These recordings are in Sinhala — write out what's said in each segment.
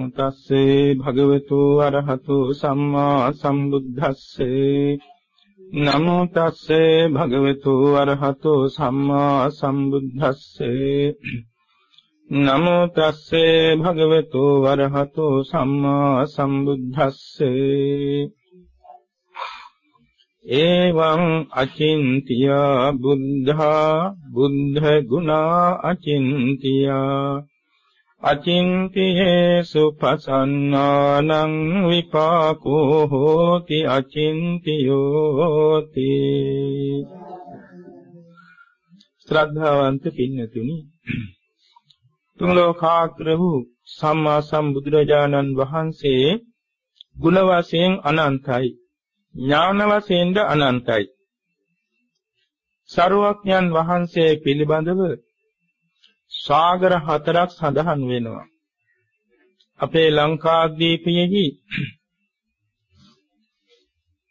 නමෝ තස්සේ භගවතු අරහතු සම්මා සම්බුද්දස්සේ නමෝ තස්සේ භගවතු අරහතු සම්මා සම්බුද්දස්සේ නමෝ තස්සේ භගවතු අරහතු සම්මා සම්බුද්දස්සේ එවං අචින්තියා බුද්ධා බුද්ධ ගුණා අචින්තියා අචින්තියේසු පසන්නානං විපාකෝ හෝති අචින්තියෝති. ශ්‍රද්ධාවන්ත පින්නතුනි තුන් ලෝකාග්‍ර වූ සම්මා සම්බුදුරජාණන් වහන්සේ ගුණ වශයෙන් අනන්තයි ඥාන වශයෙන්ද අනන්තයි. සරුවක්ඥන් වහන්සේ පිළිබඳව සාගර හතරක් සඳහන් වෙනවා. අපේ ලංකාද්වීපයේහි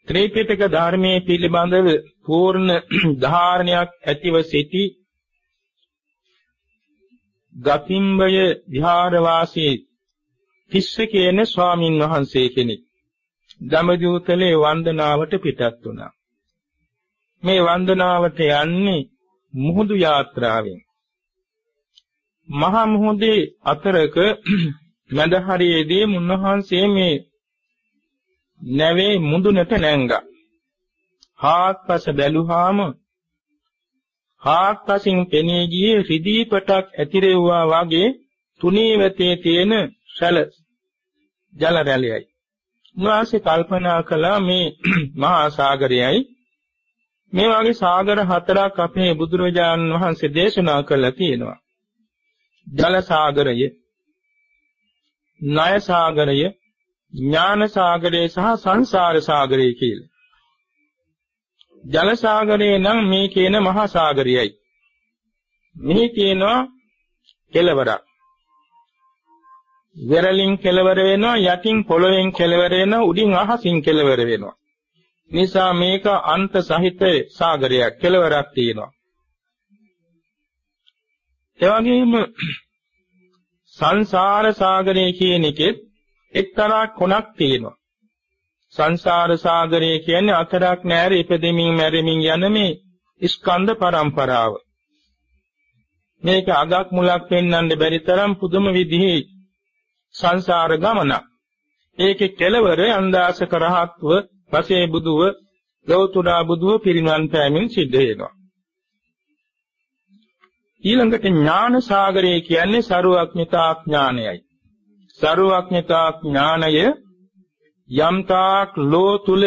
ත්‍රිපිටක ධර්මයේ පිළිබඳව පූර්ණ ධාරණයක් ඇතිව සිටි ගතිම්බය විහාරවාසී තිස්ස කියන ස්වාමින් වහන්සේ කෙනෙක් දමදූතලේ වන්දනාවට පිටත් වුණා. මේ වන්දනාවට යන්නේ මුහුදු යාත්‍රාවෙන්. මහා මුහුදේ අතරක මැද හරියේදී මුන්නහන්සේ මේ නැවේ මුදුනට නැංගා. හාත්පස බැලුවාම හාත්පසින් පෙනී ගියේ රිදී පටක් ඇතිරෙව්වා වගේ තුනී වෙතේ තියෙන සැල ජල රැළියයි. උන්වහන්සේ කල්පනා කළා මේ මහා සාගරයයි මේ වගේ සාගර හතරක් අපේ බුදුරජාණන් වහන්සේ දේශනා කළා තියෙනවා. ජල සාගරය, ණය සාගරය, ඥාන සාගරය සහ සංසාර සාගරය කියලා. ජල සාගරය නම් මේ කියන මහා සාගරයයි. මෙහි කියනවා කෙලවරක්. වෙරළින් කෙලවර වෙනවා යටින් පොළොවෙන් කෙලවර වෙනවා උඩින් අහසින් කෙලවර වෙනවා. නිසා මේක අන්ත සහිත සාගරයක් කෙලවරක් තියෙනවා. එවැගේම සංසාර සාගරය කියන එකෙත් එක්තරා කොනක් තියෙනවා. සංසාර සාගරය කියන්නේ අතරක් නැර ඉපදෙමින් මැරෙමින් යන මේ ස්කන්ධ පරම්පරාව. මේක අගක් මුලක් පෙන්වන්න බැරි තරම් පුදුම විදිහේ සංසාර ගමනක්. ඒකේ කෙලවර අන්දාසක රහත්ව, පසේ බුදුව, ලෞතුරා බුදුව පිරිනවන් පෑමින් සිද්ධ වෙනවා. ඊළඟට ඥාන සාගරය කියන්නේ ਸਰුවක්ඥතා ඥානයයි. ਸਰුවක්ඥතා ඥානය යම්තාක් ලෝ තුල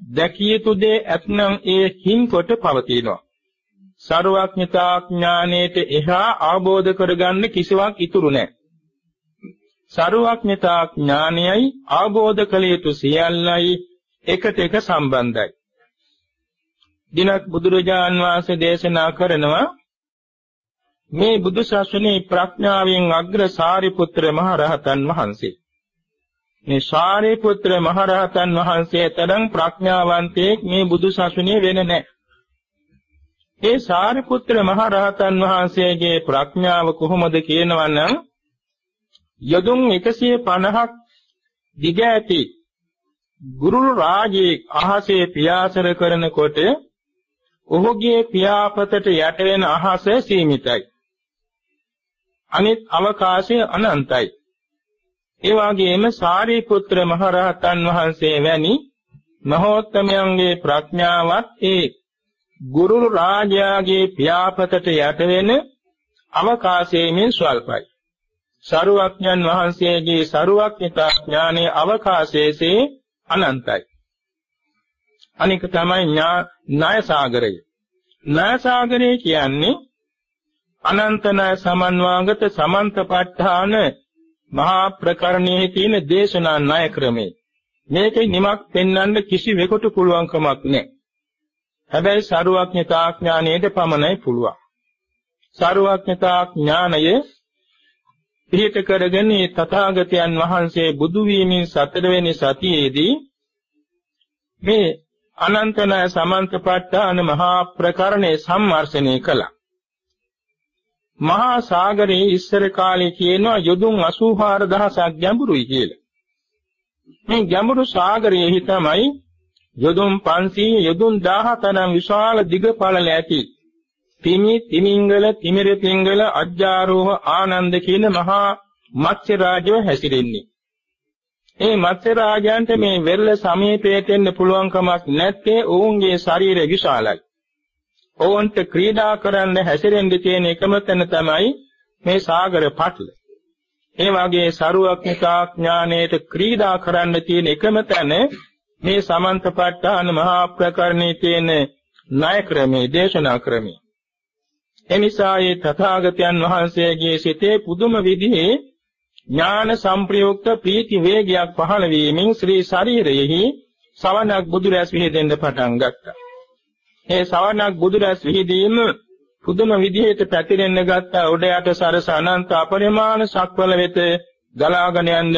දැකිය යුතු දේ ඇතනම් ඒ හිම්කොට පවතිනවා. ਸਰුවක්ඥතා ඥානයේට එහා ආબોධ කරගන්න කිසිවක් ඉතුරු නැහැ. ਸਰුවක්ඥතා ඥානයයි ආબોධ කළ යුතු සියල්ලයි එකට එක සම්බන්ධයි. දිනක් බුදුරජාන් වහන්සේ දේශනා කරනවා මේ බුදු ශාසනයේ ප්‍රඥාවෙන් අග්‍ර සාරිපුත්‍ර මහ රහතන් වහන්සේ මේ සාරිපුත්‍ර මහ රහතන් වහන්සේ තරම් ප්‍රඥාවන්තයෙක් මේ බුදු ශාසනයේ වෙන නැහැ. ඒ සාරිපුත්‍ර මහ රහතන් වහන්සේගේ ප්‍රඥාව කොහොමද කියනවනම් යදුන් 150ක් දිග ඇති ගුරු රාජයේ අහසේ පියාසර කරනකොට ඔහුගේ පියාපතට යට වෙන අහස සීමිතයි. අනිත් අවකාශය අනන්තයි. ඒ වගේම සාරිපුත්‍ර මහරහතන් වහන්සේ වැනි මහෝත්තමයන්ගේ ප්‍රඥාවත් ඒ ගුරු රාජයාගේ පියාපතට යට වෙන අවකාශයෙන් ස්වල්පයි. සරුවක්ඥන් වහන්සේගේ සරුවක්ඥතා ඥානයේ අවකාශයේසේ අනන්තයි. අනික තමයි ණය සාගරය. නාසාගරය කියන්නේ අනන්තන සමන්වාගත සමන්තපට්ඨාන මහා ප්‍රකරණයේ තියෙන දේශනා ණය ක්‍රමේ. මේකේ නිමක් පෙන්වන්න කිසිවෙකුට පුළුවන්කමක් නැහැ. හැබැයි සරුවඥතා ඥානයේද පමණයි පුළුවන්. සරුවඥතා ඥානය පිහිට කරගෙන තථාගතයන් වහන්සේ බුදු වීමෙන් සතරවෙනි සතියේදී මේ අනන්තන සමන්තපට්ඨාන මහා ප්‍රකරණේ සම්මර්ෂණය කළා. මහා සාගරයේ ඉස්සර කාලේ කියනවා යොදුන් 84000ක් ගැඹුරුයි කියලා. මේ ගැඹුරු සාගරයේ තමයි යොදුන් 500 යොදුන් 1000 තරම් විශාල දිග පළල ඇති තිමි තිමිංගල තිමිර පිංගල අජ්ජාරෝහ ආනන්ද කියන මහා මත්ස්‍ය රාජව හැසිරෙන්නේ. මේ මත්ස්‍ය රාජයන්ට මේ වෙරළ සමීපයට එන්න පුළුවන් කමක් නැත්තේ ඔවුන්ගේ ශරීරය විශාලයි. ඔවුන්ට ක්‍රීඩා කරන්න හැසිරෙන්න තියෙන එකම තැන තමයි මේ සාගර පටල. ඒ වගේ සරුවක්නිකා ඥානයට ක්‍රීඩා කරන්න තියෙන එකම තැන මේ සමන්තපට්ඨාන මහා ප්‍රකරණයේ තියෙන ණය ක්‍රමේ දේශනා ක්‍රමේ. එනිසා ඒ තථාගතයන් වහන්සේගේ සිතේ පුදුම විදිහේ ඥාන සංප්‍රයුක්ත ප්‍රීති වේගයක් පහළ වීමෙන් ශ්‍රී ශරීරයෙහි සවනක් බුදු රැස් විහිදෙන්න පටන් ගත්තා. ඒ සවනක් බුදු රැස් විහිදීම පුදුම විදිහට පැතිරෙන්න ගත්ත උඩ යට සරස අනන්ත අපරිමාණ සක්වල වෙත ගලාගෙන යන්න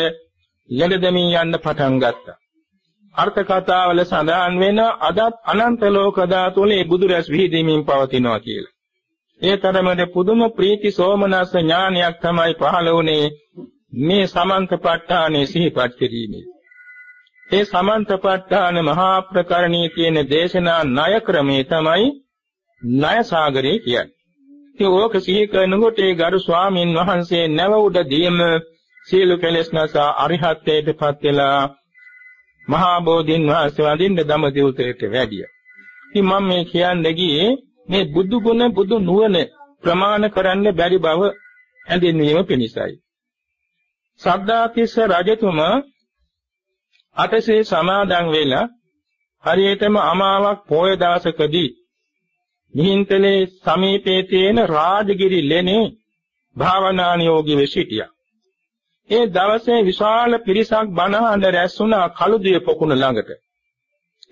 ළඟදමින් යන්න පටන් ගත්තා. අර්ථ කතාවල සඳහන් වෙන අදත් අනන්ත ලෝක ධාතුලේ බුදු රැස් විහිදීමෙන් පවතිනවා කියලා. ඒ තරමට පුදුම ප්‍රීති සෝමනස්ස ඥානයක් තමයි පහළ වුණේ මේ සමන්තපට්ඨානේ සිහිපත් කිරීමේ. ඒ සමන්තපට්ඨාන මහා ප්‍රකරණී කියන දේශනා ණය ක්‍රමේ තමයි ණය සාගරේ කියන්නේ. ඉතින් ඕක සිහි කරනකොට ඒ ගරු ස්වාමීන් වහන්සේ නැව උඩදීම සීල කෙලෙස් නැසා අරිහත්ත්වයටපත් වෙලා මහා බෝධින් වහන්සේ වඳින්න දමදිවුතේට වැඩිය. ඉතින් මම මේ කියන්නේ ගියේ මේ බුදු ගුණ බුදු නුවණ ප්‍රමාණ කරන්න බැරි බව හැඳින්වීම පිණිසයි. සද්ධාතිස්ස රජතුමා අටසේ සමාදන් වෙලා හරියටම අමාවක් පොය දවසකදී මිහින්තලේ සමීපයේ තියෙන රාජගිරි ලෙනේ භාවනානියෝගී වෙ සිටියා. ඒ දවසේ විශාල පිරිසක් බණහඬ රැස් වුණා කළුදිය පොකුණ ළඟට.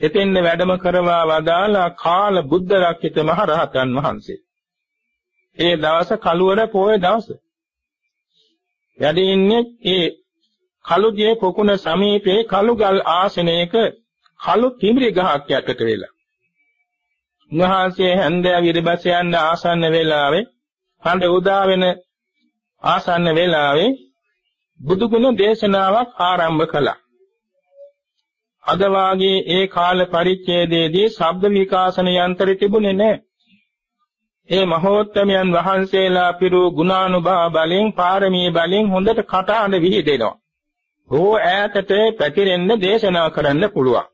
එතෙන්න වැඩම කරවා වදාලා කාල බුද්ධ රක්කිත මහ රහතන් වහන්සේ. ඒ දවස කළුවර පොය දවස. වැඩ ඉන්නේ ඒ කළුදියේ පොකුණ සමීපේ කළුගල් ආසනයක කළු තිමිරි ගහක් යටට වෙලා. උන්වහන්සේ හැන්දෑව ඉරිබස යන්න ආසන්න වෙලාවේ හඳ උදා වෙන ආසන්න වෙලාවේ බුදුගුණ දේශනාවක් ආරම්භ කළා. අද වාගේ ඒ කාල පරිච්ඡේදයේදී ශබ්ද විකාශන යන්ත්‍රය තිබුණේ නැහැ. ඒ මහෝත්තමයන් වහන්සේලා පිරු ගුණානුභාව බලෙන් පාරමී බලෙන් හොඳට කටහඬ විහිදෙනවා. ඕ ඈතට පැතිරෙන්න දේශනා කරන්න පුළුවන්.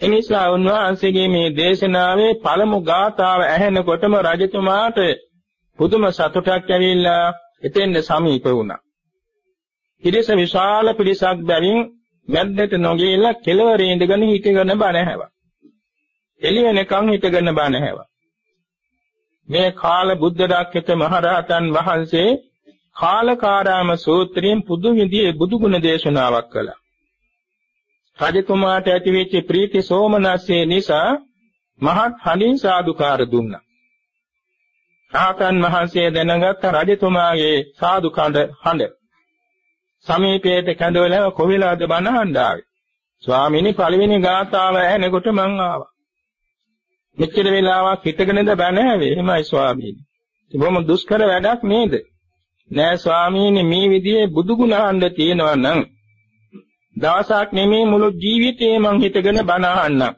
එනිසා උන්වහන්සේගේ මේ දේශනාවේ පළමු ගාථාව ඇහෙනකොටම රජතුමාට පුදුම සතුටක් ඇවිල්ලා එතෙන්ද සමීප වුණා. පිරිස විශාල පිරිසක් බැවින් මැද්දට නොගියලා කෙළවරේ ඉඳගෙන හිටගෙන බණ ඇහැවා. එළියනකම් හිටගෙන බණ ඇහැවා. මේ කාල බුද්ධ දාක්කිත මහරහතන් වහන්සේ කාලකාරාම සූත්‍රයෙන් පුදු විදියේ බුදුගුණ දේශනාවක් කළා. රජකුමාරට ඇතිවෙච්ච ප්‍රීති සෝමනස්සේ නිසා මහත් හඬින් සාදුකාර දුන්නා. රහතන් වහන්සේ දැනගත් රජතුමාගේ සාදු කඳ හඬ සමීපයේට කැඳවලා කොවිලාද බණහඬ ආවේ. ස්වාමීනි පළවෙනි ගාථාව ඇහෙනකොට මං ආවා. මෙච්චර වෙලාවක් හිටගෙනද බණ ඇවේ. එහෙමයි ස්වාමීනි. ඉතින් බොහොම දුෂ්කර වැඩක් නේද? නෑ ස්වාමීනි මේ විදිහේ බුදු ගුණ අහන්න තියෙනවා නම් දවසක් නෙමේ මුළු ජීවිතේ මං හිතගෙන බණ අහන්නම්.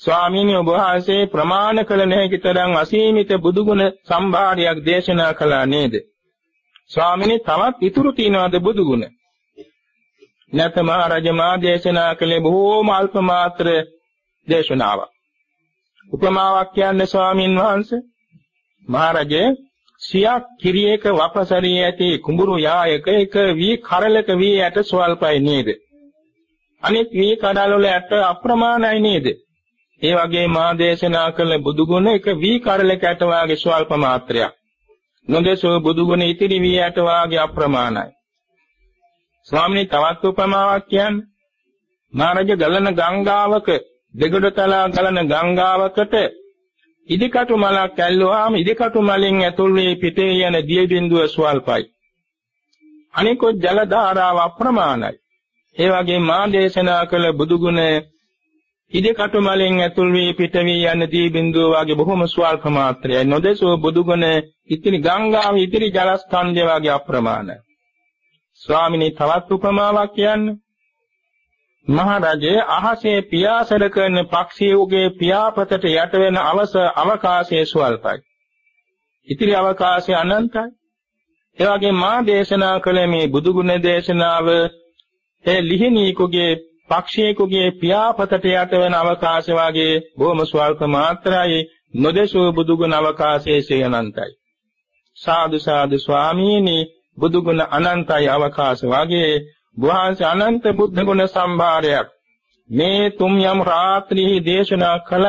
ස්වාමීනි ඔබ වහන්සේ ප්‍රමාණ කළ නැති තරම් අසීමිත බුදු ගුණ සම්භාරයක් දේශනා කළා නේද? ස්වාමීනි තවත් ඉතුරු තියනවාද බුදු ගුණ? නැත මහරජ මා දේශනා කළේ බොහෝම අල්ප මාත්‍ර දේශනාවක්. උපමාවක් කියන්නේ ස්වාමින් වහන්සේ මහරජේ සියක් කිරියක වපසරිය ඇති කුඹුරු යායක එක වී කරලක වී ඇට ස්වල්පයි නේද? අනිත් වී කඩල් වල ඇට අප්‍රමාණයි නේද? ඒ වගේ මා දේශනා කළ බුදු ගුණ එක වී කරලක ඇට වාගේ ස්වල්ප මාත්‍රයක්. නොදෙසෝ බුදු ගුණ ඉතිරි වී ඇට වාගේ අප්‍රමාණයි. ස්වාමීනි තවත් උපමාවක් කියන්නේ මහරජ ගලන ගංගාවක දෙගොඩ තලා ගලන ගංගාවකට ඉදිකටු මලක් ඇල්ලුවාම ඉදිකටු මලෙන් ඇතුල් වී පිටේ යන දිය බිඳුව ස්වල්පයි. අනිකොත් ජල ධාරාව අප්‍රමාණයි. ඒ වගේ මා දේශනා කළ බුදු ගුණ ඉදිකටු මලෙන් ඇතුල් වී පිට වී යන දී බිඳුව වගේ බොහොම ස්වල්ප මාත්‍රයයි. නොදෙසෝ බුදු ගුණ ඉතිරි ගංගාව ඉතිරි ජලස්කන්ධය වගේ අප්‍රමාණයි. ස්වාමිනී තවත් උපමාවක් කියන්නේ මහරජේ අහසේ පියාසර කරන පක්ෂියෝගේ පියාපතට යට වෙන අවස අවකාශයේ ස්වල්පයි. ඉතිරි අවකාශය අනන්තයි. ඒ වගේ මා දේශනා කළ මේ බුදු ගුණ දේශනාව ඒ ලිහිණීකුගේ පක්ෂියෙකුගේ පියාපතට යට වෙන අවකාශය වාගේ බොහොම ස්වල්ප මාත්‍රයි නොදේශෝ බුදු ගුණ අවකාශයේ අනන්තයි. සාදු සාදු ස්වාමීනි බුදු ගුණ අනන්තයි අවකාශ වාගේ වහන්සේ අනන්ත බුද්ධ ගුණ සම්භාරයක් මේ තුම් යම් රාත්‍රියේ දේශනා කළ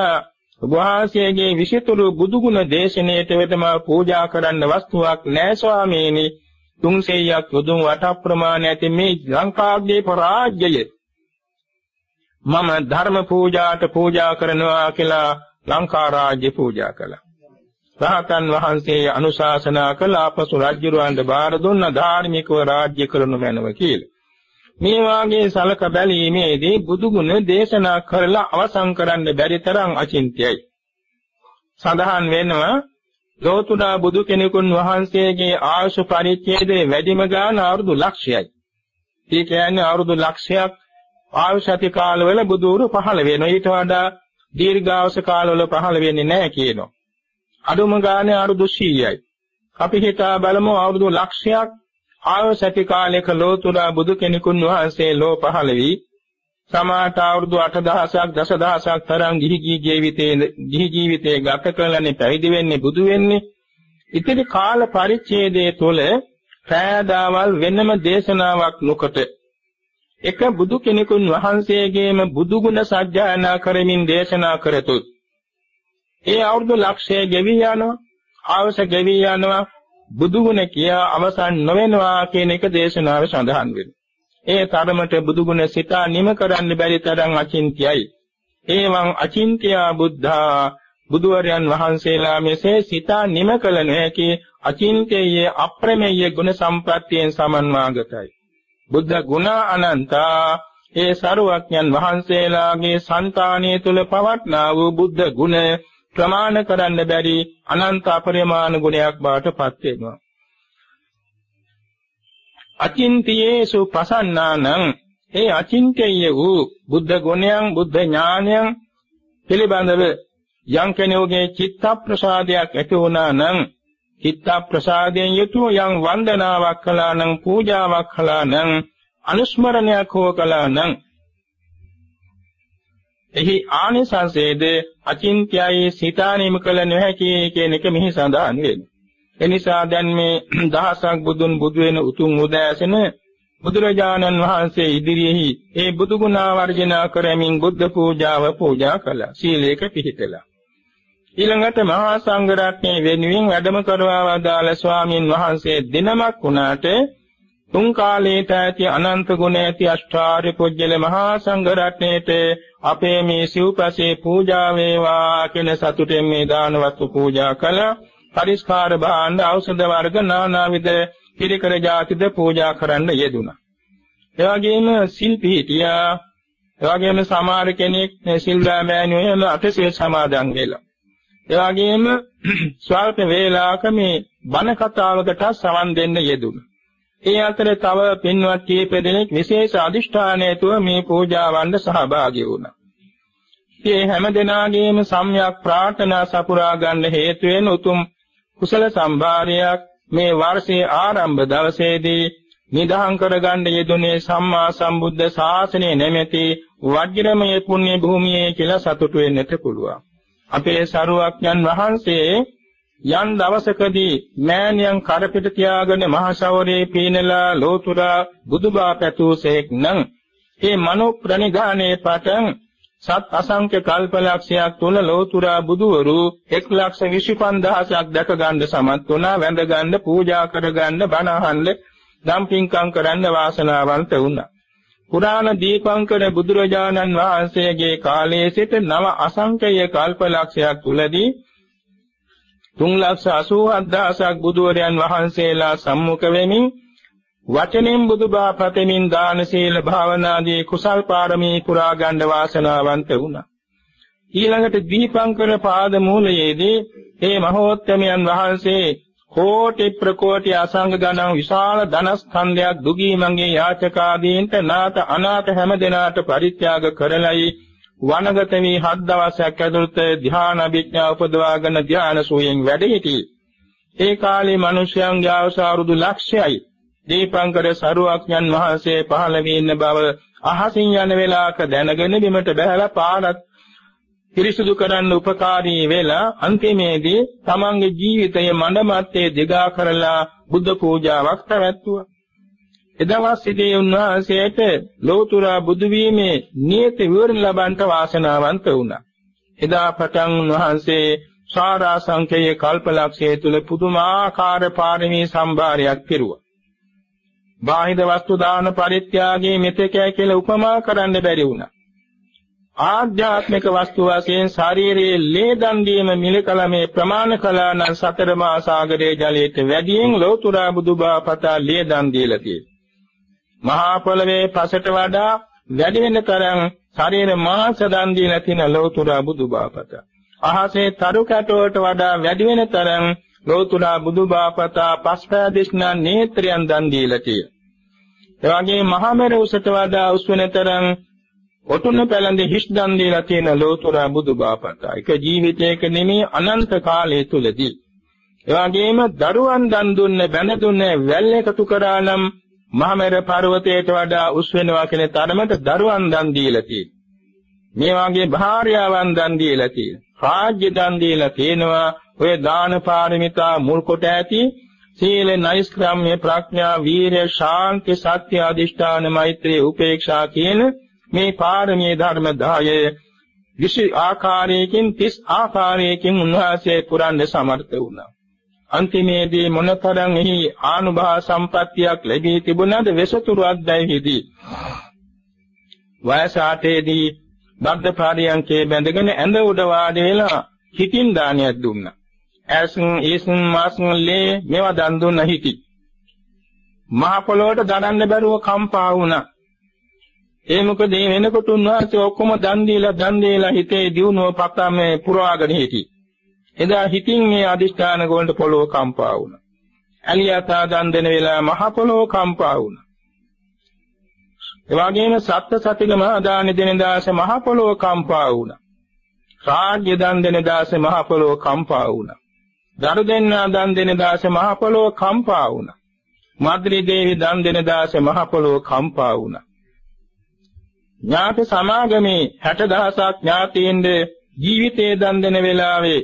වහන්සේගේ විසිතුරු බුදු ගුණ දේශනාවට වෙතම පූජා කරන්න වස්තුවක් නැහැ ස්වාමීනි තුන්සෙයක් යොදුන් වට ප්‍රමාණ ඇති මේ ලංකාද්වීප රාජ්‍යය මම ධර්ම පූජාට පූජා කරනවා කියලා ලංකා රාජ්‍ය පූජා කළා. රහතන් වහන්සේ අනුශාසනා කළ අපසු රජුරවන්ට බාර දුන්න ධාර්මිකව රාජ්‍ය කරනු මැනව කියලා. මේ වාගේ සලක බැලීමේදී බුදු ගුණ දේශනා කරලා අවසන් කරන්න බැරි තරම් අචින්ත්‍යයි. සඳහන් වෙනවා ලෝතුරා බුදු කෙනෙකුන් වහන්සේගේ ආයුෂ පරිච්ඡේදයේ වැඩිම ගාන අවුරුදු ලක්ෂයයි. ඒ කියන්නේ අවුරුදු ලක්ෂයක් ආයුෂ ඇති කාලවල බුදුරු පහළ වෙනවා. ඊට වඩා දීර්ඝායුෂ කාලවල පහළ වෙන්නේ නැහැ කියනවා. අඩුම ගානේ අවුරුදු 100යි. අපි හිතා බලමු අවුරුදු ලක්ෂයක් ආයෝසති කාලයක ලෝතුරා බුදු කෙනෙකුන් වහන්සේ ලෝ පහළ වී සමාත අවුරුදු 8000ක් දසදහසක් තරම් ගිහි ජීවිතයේ ගිහි ජීවිතයේ ගත කළනේ පැවිදි වෙන්නේ බුදු වෙන්නේ. ඉතිරි කාල පරිච්ඡේදයේ තුල පෑදාවල් වෙනම දේශනාවක් නොකොට එක බුදු කෙනෙකුන් වහන්සේගේම බුදු ගුණ සජ්ජායනා කරමින් දේශනා කරතොත් ඒ අවුරුදු ලක්ෂය ගෙවි යනවා ආවස ගෙවි යනවා බුදු ගුණ කියා අවසන් නොවෙනවා කියන එක දේශනාවේ සඳහන් වෙනවා. ඒ තරමට බුදු ගුණ සිතා නිම කරන්න බැරි තරම් අචින්තියයි. ඒවං අචින්තියා බුද්ධා බුදුවරයන් වහන්සේලා මෙසේ සිතා නිම කළ නොහැකි අචින්තයේ අප්‍රමේය ගුණ සම්ප්‍රත්‍යයෙන් සමන්වාගතයි. බුද්ධ ගුණ අනන්තා ඒ සරුවඥන් වහන්සේලාගේ సంతානිය තුල පවත්නා වූ බුද්ධ ගුණ ප්‍රමාණ කරන්න බැරි අනන්ත අපරිමාණ ගුණයක් බවට පත් වෙනවා. අචින්තියේසු පසන්නානං ඒ අචින්තය වූ බුද්ධ ගුණයන් බුද්ධ ඥානයන් පිළිබඳව යම් කෙනෙකුගේ චිත්ත ප්‍රසාදයක් ඇති වුණා නම් චිත්ත ප්‍රසාදයෙන් යුතු යම් වන්දනාවක් කළා නම් පූජාවක් කළා නම් අනුස්මරණයක් හෝ කළා නම් එහි ආනිසංසයේද අචින්ත්‍යයි සිතානීම කළ නොහැකි කියන එක මෙහි සඳහන් වෙනවා. එනිසා දැන් මේ දහසක් බුදුන් බුදු වෙන උතුම් උදෑසන බුදුරජාණන් වහන්සේ ඉදිරියෙහි ඒ බුදු ගුණ වර්ජනා කරමින් බුද්ධ පූජාව පූජා කළා. සීලයක පිහිටලා. ඊළඟට මහා සංඝ රත්නයේ වෙනුවෙන් වැඩම කරවා වදාළ ස්වාමින් වහන්සේ දිනමක් වුණාට තුන් කාලේට ඇති අනන්ත ගුණ ඇති අෂ්ටාර්ය පුජ්‍යල මහා සංඝ රත්නයේට අපේ මේ සිව්පසේ පූජා වේවා කියන සතුටෙන් මේ දානවත්තු පූජා කළා. පරිස්කාර භාණ්ඩ ඖෂධ වර්ග නානාවිද පිරිකර ජාතිද පූජා කරන්න යෙදුණා. ඒ වගේම සිල් පිහිටියා. ඒ වගේම සමහර කෙනෙක් සිල් බෑමෑනියෝ අටසිල් සමාදන් වෙලා. ඒ වගේම ස්වල්ප වේලාවක මේ බණ කතාවකට සවන් දෙන්න යෙදුණා. ඒ අතර තව පින්වත් කීප දෙනෙක් විශේෂ අදිෂ්ඨානයතුව මේ පූජාවන්ට සහභාගී වුණා. මේ හැම දෙනාගේම සම්‍යක් ප්‍රාර්ථනා සපුරා ගන්න හේතු වෙන උතුම් කුසල සම්භාරයක් මේ වර්ෂයේ ආරම්භ දවසේදී නිදහම් කරගන්න යෙදුනේ සම්මා සම්බුද්ධ ශාසනය නැමැති වජ්‍රමය පුණ්‍ය භූමියේ කියලා සතුටු වෙන්නට පුළුවන්. අපේ සරුවක්යන් වහන්සේ යම් දවසකදී මෑණියන් කරපිට තියාගෙන මහසවරේ පීනලා ලෝතුරා බුදුබා පැතුසේක් නම් ඒ මනෝ ප්‍රණිධානයේ පටන් සත් අසංඛ්‍ය කල්පලක්ෂයක් තුල ලෝතුරා බුදුවරු 125000ක් දැක ගන්න සමත් වුණා වැඳ ගන්න පූජා කර ගන්න බණ අහන්න දම් පින්කම් කරන්න වාසනාවන්ත වුණා. පුරාණ දීපංකර බුදුරජාණන් වහන්සේගේ කාලයේ සිට නව අසංඛ්‍ය කල්පලක්ෂයක් තුලදී 387000ක් බුදුවරයන් වහන්සේලා සම්මුඛ වෙමින් වචනෙන් බුදුබා පතමින් දාන සීල භාවනාදී කුසල් පාරමී පුරා ගන්න වාසනාවන්ත වුණා. ඊළඟට දීපංකර පාද මූලයේදී මේ මහෝත්තමයන් වහන්සේ කෝටි ප්‍රකෝටි අසංග ගණන් විශාල ධනස්කන්ධයක් දුගී මංගේ යාචකාදීන්ට නාත අනාත හැම දෙනාට පරිත්‍යාග කරලයි වනගත වී හත් දවසක් ඇතුළත ධ්‍යාන අභිඥා උපදවාගෙන ධ්‍යාන සෝයෙන් වැඩ සිටී. ඒ කාලේ මිනිසයන්ගේ අවසාරුදු ලක්ෂයයි දීපංකර සරුවක්ඥන් වහන්සේ පහළ වී ඉන්න බව අහසින් යන වෙලාවක දැනගෙන බිමට බැහැලා පාරත් පිරිසුදු කරන්න උපකාරී වෙලා අන්තිමේදී තමන්ගේ ජීවිතය මඬමත්තේ දිගා කරලා බුද්ධ පූජාවක් පැවැත්තුවා. එදවස්සිදී උන්වහන්සේට ලෝතුරා බුදු වීමේ නියත විවරණ ලබන්ට වාසනාවන්ත වුණා. එදා පටන් උන්වහන්සේ සාරා සංකේය කල්පලක්ෂය තුල පුදුමාකාර පාරමී සම්භාරයක් පිරුවා. බාහිර වස්තු දාන පරිත්‍යාගයේ මෙතෙකයි කියලා උපමා කරන්න බැරි වුණා. ආධ්‍යාත්මික වස්තු වශයෙන් ශාරීරියේ ලේ දන් දීම මිලකලමේ ප්‍රමාණ කළා නම් සතර මහා සාගරයේ ජලයට වැඩියෙන් ලෝතුරා බුදුබා පතා ලේ දන් දීලා තියෙනවා. මහා පොළවේ පසට වඩා වැඩි වෙන තරම් ශරීර මාංශ දන් දීලා තියෙන ලෝතුරා බුදුබා පතා. අහසේ තරු කැටුවට වඩා වැඩි වෙන තරම් ලෝතුරා බුදුබා පතා පස්පෑ දිස්නා නේත්‍රයන් දන් දීලා තියෙනවා. එවැගේ මහා මෙර උසට වඩා උස් වෙන තරම් ඔටුන පැලඳ හිස් දන් දීලා තියෙන ලෝතුරා බුදුබාපතා. එක ජීවිතයක නෙමේ අනන්ත කාලය තුලදී. එවැගේම දරුවන් දන් දුන්නේ බැඳ දුන්නේ වැල් එකතු කරා නම් මහමෙර පර්වතයට වඩා උස් වෙනවා කියන තරමට දරුවන් දන් දීලා තියෙනවා. මේ වාගේ භාර්යාවන් දන් දීලා තියෙනවා. රාජ්‍ය දන් දීලා තියෙනවා. ඔය දාන පාරමිතා මුල් කොට ඇති සීල නෛෂ්ක්‍රම්‍ය ප්‍රඥා වීර්ය ශාන්ති සත්‍ය අධිෂ්ඨාන මෛත්‍රී උපේක්ෂා කියන මේ පාරමී ධර්ම 10 විශි ආකාරයකින් 30 ආකාරයකින් උන්වහන්සේ පුරන්න සමර්ථ වුණා. අන්තිමේදී මොනතරම් එහි ආනුභාව සම්පත්තියක් ලැබී තිබුණාද වෙසතුරු අධ්‍යයෙහිදී වයස 8ේදී බද්ද පාරියන්කේ බැඳගෙන ඇඳ උඩ වාඩි වෙලා හිතින් දානයක් දුන්නා. ඇසුන් ඊසුන් මාසුන් ලේ මේවා දන් දුන්න හිටි. මහ පොළොවට දරන්න බැරුව කම්පා වුණා. ඒ මොකද මේ වෙනකොට උන්වහන්සේ ඔක්කොම දන් දීලා දන් දීලා හිතේ දියුණුව පතමේ පුරවාගෙන හිටි. එදා හිතින් මේ අදිෂ්ඨාන ගොල්ලට පොළොව කම්පා වුණා. ඇලියතා දන් දෙන වෙලාව මහ පොළොව කම්පා වුණා. ඒ වගේම සත්‍ය සතික මහ දාන දෙන දාස මහ පොළොව කම්පා වුණා. රාජ්‍ය දන් දෙන දාස මහ පොළොව කම්පා වුණා. දරු දෙන්නා දන් දෙන දාස මහ පොළොව කම්පා වුණා. මද්රි දේවි දන් දෙන දාස මහ පොළොව කම්පා වුණා. ඥාති සමාගමේ 60000ක් ඥාතීන්ද ජීවිතේ දන් දෙන වෙලාවේ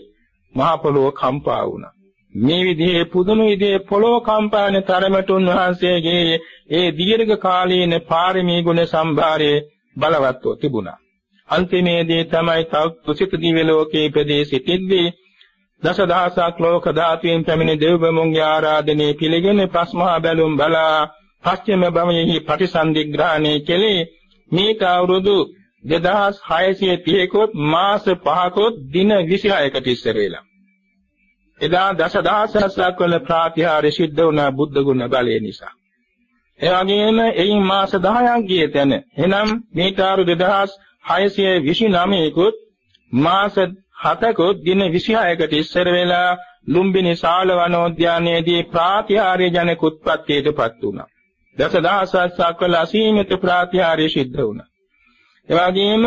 මහ පොළොව කම්පා වුණා. මේ විදිහේ පුදුම විදිහේ පොළොව කම්පාන තරමට උන්වහන්සේගේ ඒ දීර්ඝ කාලීන පාරමී ගුණ සම්භාරයේ බලවත්ව තිබුණා. අන්තිමේදී තමයි තව තුසිත දිව්‍ය ලෝකයේ ඉපදී සිටිද්දී දසදහසක් ලෝක ධාතුන් පැමිණි දෙව්බමුන්ගේ ආරාධනයේ පිළිගෙන පස්මහා බැලුම් බලා පස්චිම භවයෙහි ප්‍රතිසන්දිග්‍රහණය කෙලේ මේක අවුරුදු 2630කොත් මාස 5කොත් දින 26කට ඉස්සර වෙලා. එදා දසදහසක් වල ප්‍රාතිහාර්ය සිද්ධ වුණ බුද්ධ ගුණ බලය නිසා. ඒ වගේම එයින් මාස 10ක් ගිය තැන එනම් මේක අවුරුදු 2629කොත් මාස 7කොත් දින 26කට ඉස්සර වෙලා ලුම්බිනි ශාල වනෝද්‍යානයේදී ප්‍රාතිහාර්ය ජනක උත්පත්තියටපත් වුණා. දසදහසක් වල අසීමිත ප්‍රාතිහාර්ය සිද්ධ වුණා. ඒ වගේම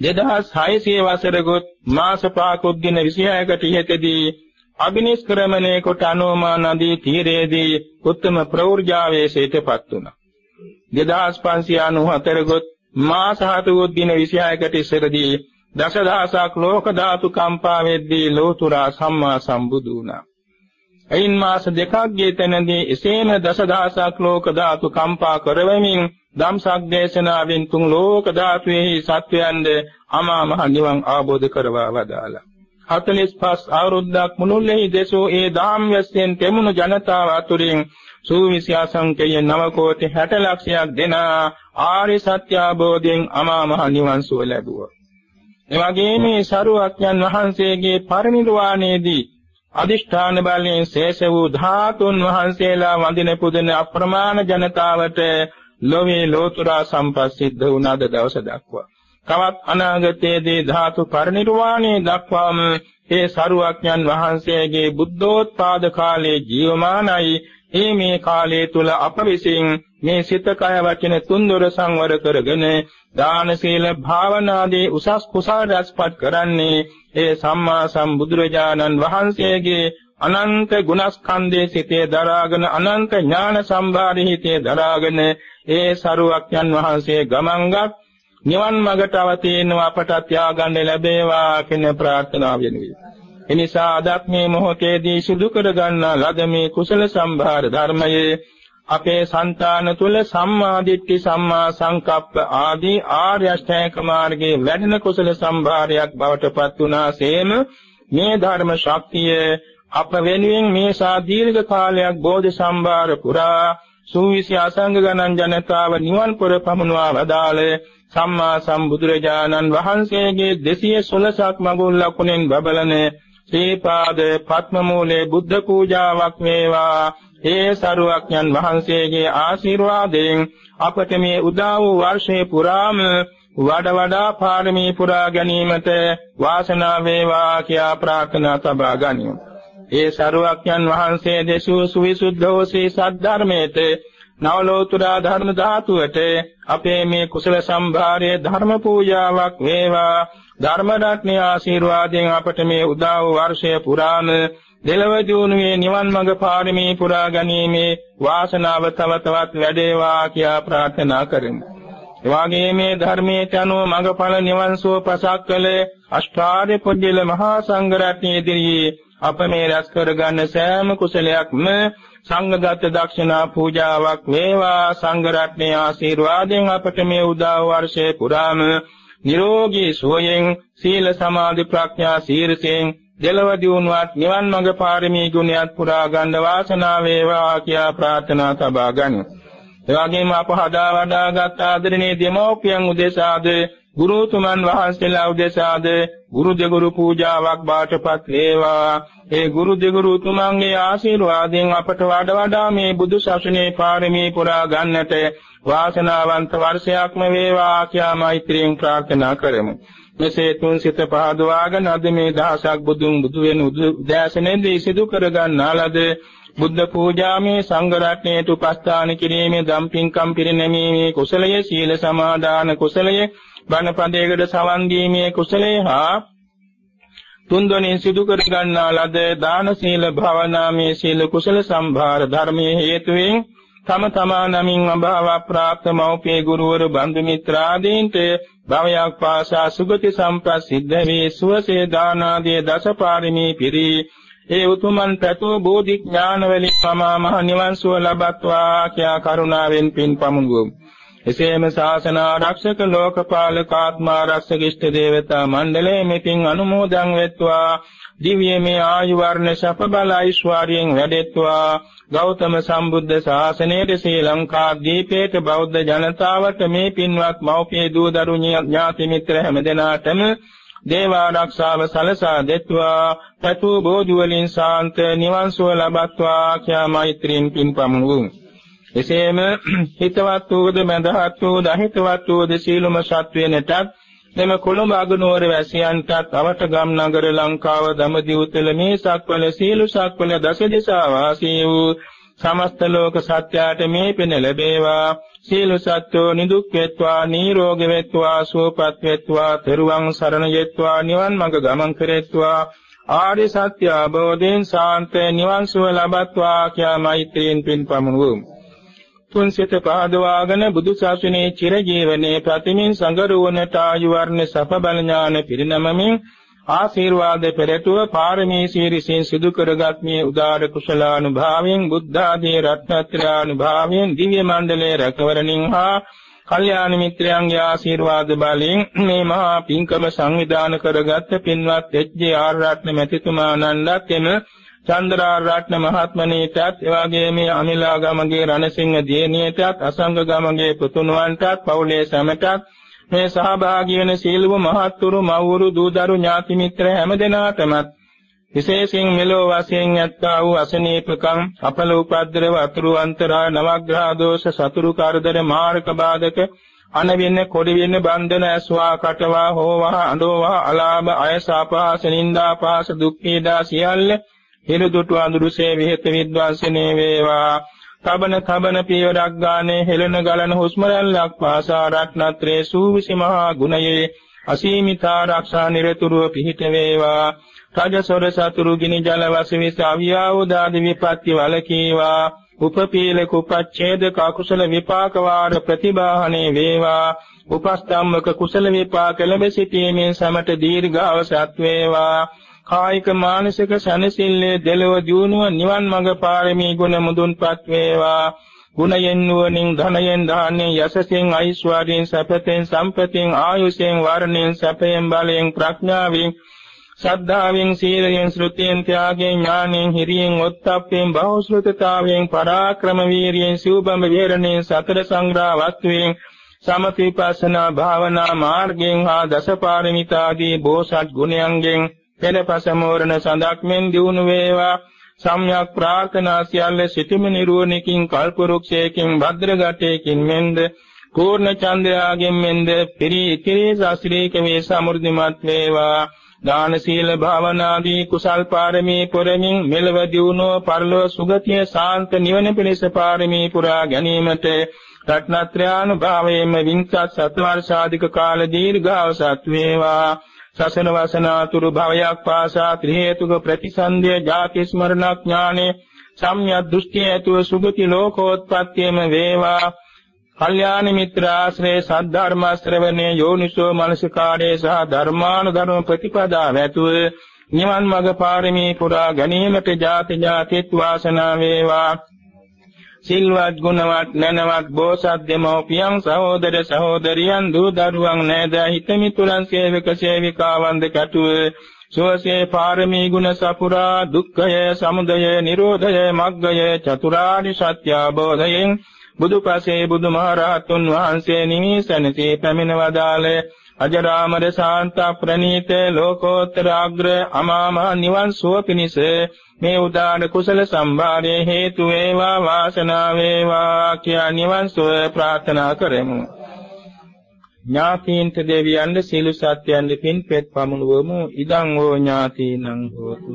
2600 වසරකොත් මාස පහකුත් දින 26කට ඉහතදී අබිනිෂ්ක්‍රමණය කොට අනෝමා නදී තීරයේදී උත්තම ප්‍රවෘජාවේශයටපත් වුණා. 2594 ගොත් මාස 7 දින 26කට ඉස්සරදී දසදහසක් ලෝක ධාතු කම්පා වෙද්දී ලෝතුරා සම්මා සම්බුදු වුණා. එයින් මාස දෙකක් ගිය තැනදී එසේම දසදහසක් ලෝක ධාතු කම්පා කරවමින් ධම්සක් දේශනාවෙන් තුන් ලෝක ධාතුෙහි සත්වයන්ද අමා මහ නිවන් ආબોධ කරවා වදාලා 45 අවුරුද්දක් මුළුල්ලේ දෙසෝ ඒ ධාම්යස්යෙන් තෙමුණු ජනතාව අතුරින් සූවිසි අසංකේය නව කෝටි 60 ලක්ෂයක් දෙන ආර්ය සත්‍ය අවබෝධයෙන් අමා මහ නිවන් සුව ලැබුවා. එවැගේම මේ සරුවක්යන් වහන්සේගේ පරිනිර්වාණයේදී අදිෂ්ඨාන බලයෙන් ශේෂ වූ ධාතුන් වහන්සේලා වඳින පුදන අප්‍රමාණ ජනතාවට ලෝවේ ලෝතුරා සම්පස්සිද්ධ වුණාද දවස දක්වා. තවත් අනාගතයේදී ධාතු පරිනිර්වාණය දක්වාම ඒ සරුවක්ඥන් වහන්සේගේ බුද්ධෝත්පාද කාලයේ ජීවමානයි ඒ මේ කාලය තුල අප විසින් මේ සිත කය වචන තුන්දොර සංවර කරගෙන දාන සීල භාවනාදී උසස් කුසල රැස්පත් කරන්නේ ඒ සම්මා සම්බුදුරජාණන් වහන්සේගේ අනන්ත ගුණස්කන්ධයේ සිටේ දරාගෙන අනන්ත ඥාන සම්භාරයේ හිතේ දරාගෙන ඒ සරුවක්යන් වහන්සේ ගමන්ගත් නිවන් මඟට අවතීනව අපට ත්‍යාගන්න ලැබේවා කියන ප්‍රාර්ථනාව වෙනුයි. එනිසා අදත් මේ මොහොතේදී සිදු කර ගන්නා ලද මේ කුසල සම්භාර ධර්මයේ අපේ సంతාන තුල සම්මා දිට්ඨි සම්මා සංකප්ප ආදී ආර්ය අෂ්ටාංග මාර්ගයේ වැඩෙන කුසල සම්භාරයක් බවට පත් වුණාseම මේ ධර්ම ශක්තිය අප වෙනුවෙන් මේ සා දීර්ඝ කාලයක් බෝධි සම්භාර පුරා සූවිසි අසංග ගණන් ජනතාව නිවන් පුර පමුණවා වදාළ සම්මා සම්බුදුරජාණන් වහන්සේගේ 216ක් මඟුල් ලකුණෙන් බබලන ශ්‍රීපාද පත්ම මූලේ බුද්ධ පූජාවක් වේවා ඒ සරුවක්ඥන් වහන්සේගේ ආශිර්වාදයෙන් අපට මේ උදා වූ වර්ෂේ පුරාම වඩ වඩා පාරමී පුරා ගැනීමට වාසනාව වේවා කියා ප්‍රාර්ථනා තබා ගනිමු. ඒ සරුවක්ඥන් වහන්සේ දෙසූ සුවිසුද්ධ වූ ශ්‍රී සද්ධර්මයේත නවලෝතුරා ධර්ම ධාතුවට අපේ මේ කුසල සම්භාරයේ ධර්ම පූජාවක් වේවා ධර්ම රත්නයේ ආශිර්වාදයෙන් අපට මේ උදා වූ වර්ෂය පුරාම දෙලව දියුණුවේ නිවන් මඟ පාරමී පුරා ගැනීමේ වාසනාව තව තවත් වැඩේවා කියා ප්‍රාර්ථනා කරමි. එවාගේ මේ ධර්මයේ අනුව මඟඵල නිවන් සුව පසක් කළ අෂ්ටාර්ය පුජ්‍යල මහා සංඝ රත්නයේ ඉදිරියේ අප මේ රැස් කරගන්න සෑම කුසලයක්ම සංඝගත දක්ෂිනා පූජාවක් වේවා සංඝ රත්නයේ ආශිර්වාදයෙන් අපට මේ උදා වර්ෂයේ පුරාම නිරෝගී සුවයෙන් සීල සමාධි ප්‍රඥා සීරසෙන් දෙලව දියුණුවත් නිවන් මඟ පාරමී ගුණයත් පුරා ගන්න වාසනාව වේවා කියා ප්‍රාර්ථනා තබා ගනිමු. එවැගේම අප හදා වඩාගත් ආදරණීය දෙමෝපියන් උදෙසාද ගුරුතුමන් වහන්සේලා උදෙසාද ගුරු දෙගුරු පූජාවක් බාටපත් වේවා. ඒ ගුරු දෙගුරු තුමන්ගේ ආශිර්වාදයෙන් අපට වඩා වඩා මේ බුදු සසුනේ පාරමී පුරා ගන්නට වාසනාවන්ත වර්ෂයක්ම වේවා කියා මෛත්‍රියෙන් ප්‍රාර්ථනා කරමු. මෙසේ තුන් සිත පහදවාගෙන අද මේ දහසක් බුදුන් බුදු වෙන උදෑසනේදී සිදු කර ගන්නාලද බුද්ධ පූජාමේ සංඝ රත්නයට උපස්ථාන කිරීමේ දම්පින්කම් පිරිනැමීමේ කුසලයේ සීල සමාදාන කුසලයේ බණ පදයකට සවන් දීමේ කුසලයේ හා තුන්දොනින් සිදු කර ගන්නා ලද දාන සීල භාවනාමේ සීල කුසල සම්භාර ධර්මයේ හේතුවෙන් තම තමා නමින් අභාව ප්‍රාප්ත මෞපිය ගුරුවරු බන්දු මිත්‍රාදීන්ට භවයක් පාසා සුගති සම්ප්‍රසිද්ධ වේ සුවසේ දානාදී දසපාරමී පිරි. ඒ උතුමන් පැතූ බෝධි ඥාන වලින් සමා මහ නිවන් සුව ලබත්වා කියා කරුණාවෙන් පින් පමුණුවමු. එසේම ශාසන ආරක්ෂක ලෝකපාලක ආත්මාරක්ෂක ඉෂ්ට දේවතා මණ්ඩලයේ මෙතින් අනුමෝදන් වෙත්වා. දිව්‍යමය ආයු වර්ණ සප බල ඓශ්වර්යයෙන් වැඩෙත්වා. ගෞතම සම්බුද්ධ ශාසනයේ ශ්‍රී ලංකා දීපේට බෞද්ධ ජනතාවට මේ පින්වත් මව්පිය දූ දරු ඥාති මිත්‍ර හැමදෙනාටම දේව ආරක්ෂාව සලසා දෙත්වා. පතු බෝධි වලින් සාන්ත නිවන් සුව ලබත්වා. කියා මෛත්‍රියෙන් පින් පමුණුමු එසේම හිතවත් වූද මඳහත් වූද අහිතවත් වූද සීලම සත්වේනටත් මෙම කොළඹ අගනුවර වැසියන්ටත් අවට ගම් නගර ලංකාව දමදිව උතල මේ සක්වල සීල සක්වල දස දිසා වාසී වූ සමස්ත ලෝක සත්‍යයට මේ පෙන ලැබේවා. සීල සත්‍යෝ නිදුක් වෙත්වා නිරෝගී වෙත්වා සුවපත් වෙත්වා තෙරුවන් සරණ යෙත්වා නිවන් මඟ ගමන් කරෙත්වා. ආර්ය සත්‍ය අවබෝධයෙන් සාන්ත නිවන් සුව ලබත්වා කියා මෛත්‍රියෙන් පින් පමුණුවමු. තුන් සිත පහදවාගෙන බුදු සසුනේ චිර ජීවනයේ ප්‍රතිමින් සංගරුවනට ආයු වර්ණ සප බල ඥාන පිරිනමමින් ආශිර්වාද පෙරටුව පාරමී සීරිසින් සිදු කරගත් මේ උදාර කුසලානුභාවයෙන් බුද්ධ ආදී රත්නත්‍රානුභාවයෙන් දිව්‍ය මණ්ඩලයේ රැකවරණින් හා කල්යාණ මිත්‍රයන්ගේ ආශිර්වාද බලයෙන් මේ මහා පින්කම සංවිධාන කරගත් පින්වත් එච්.ජේ. ආර් රත්න මැතිතුමාණන්වත් එම චන්ද්‍රා රත්න මහත්මණීටත් එවාගේ මේ අනිලා ගමගේ රණසිංහ දියණියටත් අසංග ගමගේ පුතුණුවන්ටත් පවුලේ සැමටත් මේ සහභාගී වෙන සීලව මහත්තුරු මව්වරු දූදරු ඥාති මිත්‍ර හැමදෙනාටම විශේෂයෙන් මෙලෝ වශයෙන් යත්තා වූ අසනීපකම් අපල උපද්දරව අතුරු අන්තරා නවග්‍රහ දෝෂ සතුරු කරදර මාර්ග බාධක අනවින්න කොඩි වෙන්න බන්ධන ඇස්වා කටවා හෝවා අඬෝවා අලාභ අයසාපාස නින්දාපාස දුක් පීඩා සියල්ල හිරුදුටු අඳුරුසේ විහෙත විද්වාසනේ වේවා. තබන තබන පියවරක් ගානේ හෙළන ගලන හුස්ම රැල්ලක් පාසා රත්නත්‍රේ සූවිසි මහා ගුණයේ අසීමිත ආරක්ෂා නිරතුරුව පිහිට වේවා. රජසොර සතුරු ගිනි ජල වසවිස අවියාවදාදි විපත්ති වලකීවා උපපීල කුපච්ඡේද කකුසල විපාක වාර ප්‍රතිබාහනේ වේවා. උපස්තම්මක කුසල විපාක ලැබ සිටීමේ සමට දීර්ඝවසත් වේවා. කායික මානසික සැනසෙල්ලේ දෙලව දියුණුව නිවන් මඟ පාරමී ගුණ මුදුන්පත් වේවා. ගුණයෙන් නුවණින් ධනයෙන් දානෙන් යසසෙන් ඓශ්වර්යයෙන් සැපතෙන් සම්පතෙන් ආයුෂයෙන් වර්ණයෙන් සැපයෙන් බලයෙන් ප්‍රඥාවෙන් ශ්‍රද්ධාවෙන් සීලයෙන් ශ්‍රුතියෙන් ත්‍යාගයෙන් ඥානෙන් හිරියෙන් ඔත්තප්පෙන් බහුශ්‍රතතාවයෙන් පරාක්‍රම වීරියෙන් සිව්බඹ විහරණයෙන් සතර සංග්‍රහ වස්තුවෙන් සමතිපස්සනා භාවනා මාර්ගයෙන් හා දසපාරමිතාදී බෝසත් ගුණයන්ගෙන් පෙරපස මෝරණ සඳක් මෙන් දිනු වේවා. සම්්‍යක් ප්‍රාර්ථනා සියල්ල සිටම නිරුවණකින් කල්පරුක්ෂයකින් භද්‍රගටයකින් මෙන්ද පූර්ණ චන්ද්‍රයාගෙන් මෙන්ද පිරි ඉතිරි ශාස්ත්‍රීක වේ සමෘද්ධිමත් වේවා. දාන සීල භාවනාදී කුසල් පාරමී පුරමින් මෙලව දියුණුව පරලොව සුගතිය සාන්ත නිවන පිණිස පාරමී පුරා ගැනීමට රත්නත්‍රානුභාවයෙන්ම වින්සත් සත්වර්ෂාධික කාල දීර්ඝාසත් වේවා. සසන වසනාතුරු භවයක් පාසා ත්‍රි හේතුක ප්‍රතිසන්දිය ජාති ස්මරණ ඥානෙ සම්‍යක් දෘෂ්ටි ඇතුව සුගති ලෝකෝත්පත්තියම වේවා. කල්යාණ මිත්‍ර ආශ්‍රේ සද්ධර්ම ශ්‍රවණේ යෝනිසෝ මනසිකාරේ සහ ධර්මානුධර්ම ප්‍රතිපදා වැතුව නිවන් මඟ පාරමී පුරා ගැනීමට ජාති ජාතිත් වාසනාව වේවා. සිල්වත් ගුණවත් නැනවත් බෝසත් දෙමෝපියන් සහෝදර සහෝදරියන් දූ දරුවන් නෑද හිතමිතුරන් සේවක සේවිකාවන් දෙකටුව. සෝසේ පාරමී ගුණ සපුරා දුක්ඛය සමුදය නිරෝධය මග්ගය චතුරාර්ය සත්‍ය අවබෝධයෙන් බුදුපසේ බුදුමහරහතුන් වහන්සේ නිමිසනසේ පැමිණ වදාළේ. අජරාමර ශාන්ත ප්‍රණීත ලෝකෝත්තර අග්‍ර අමාමහ නිවන් සුව පිණිස මේ උදාන කුසල සම්භාරයේ හේතු වේවා වාසනාව වේවා කියා නිවන් සුව ප්‍රාර්ථනා කරමු. ඥාතීන්ට දෙවියන්ට සීල සත්‍යයන්ට පින් පෙත් පමුණුවමු. ඉදං ඕ ඥාතීනං හෝතු.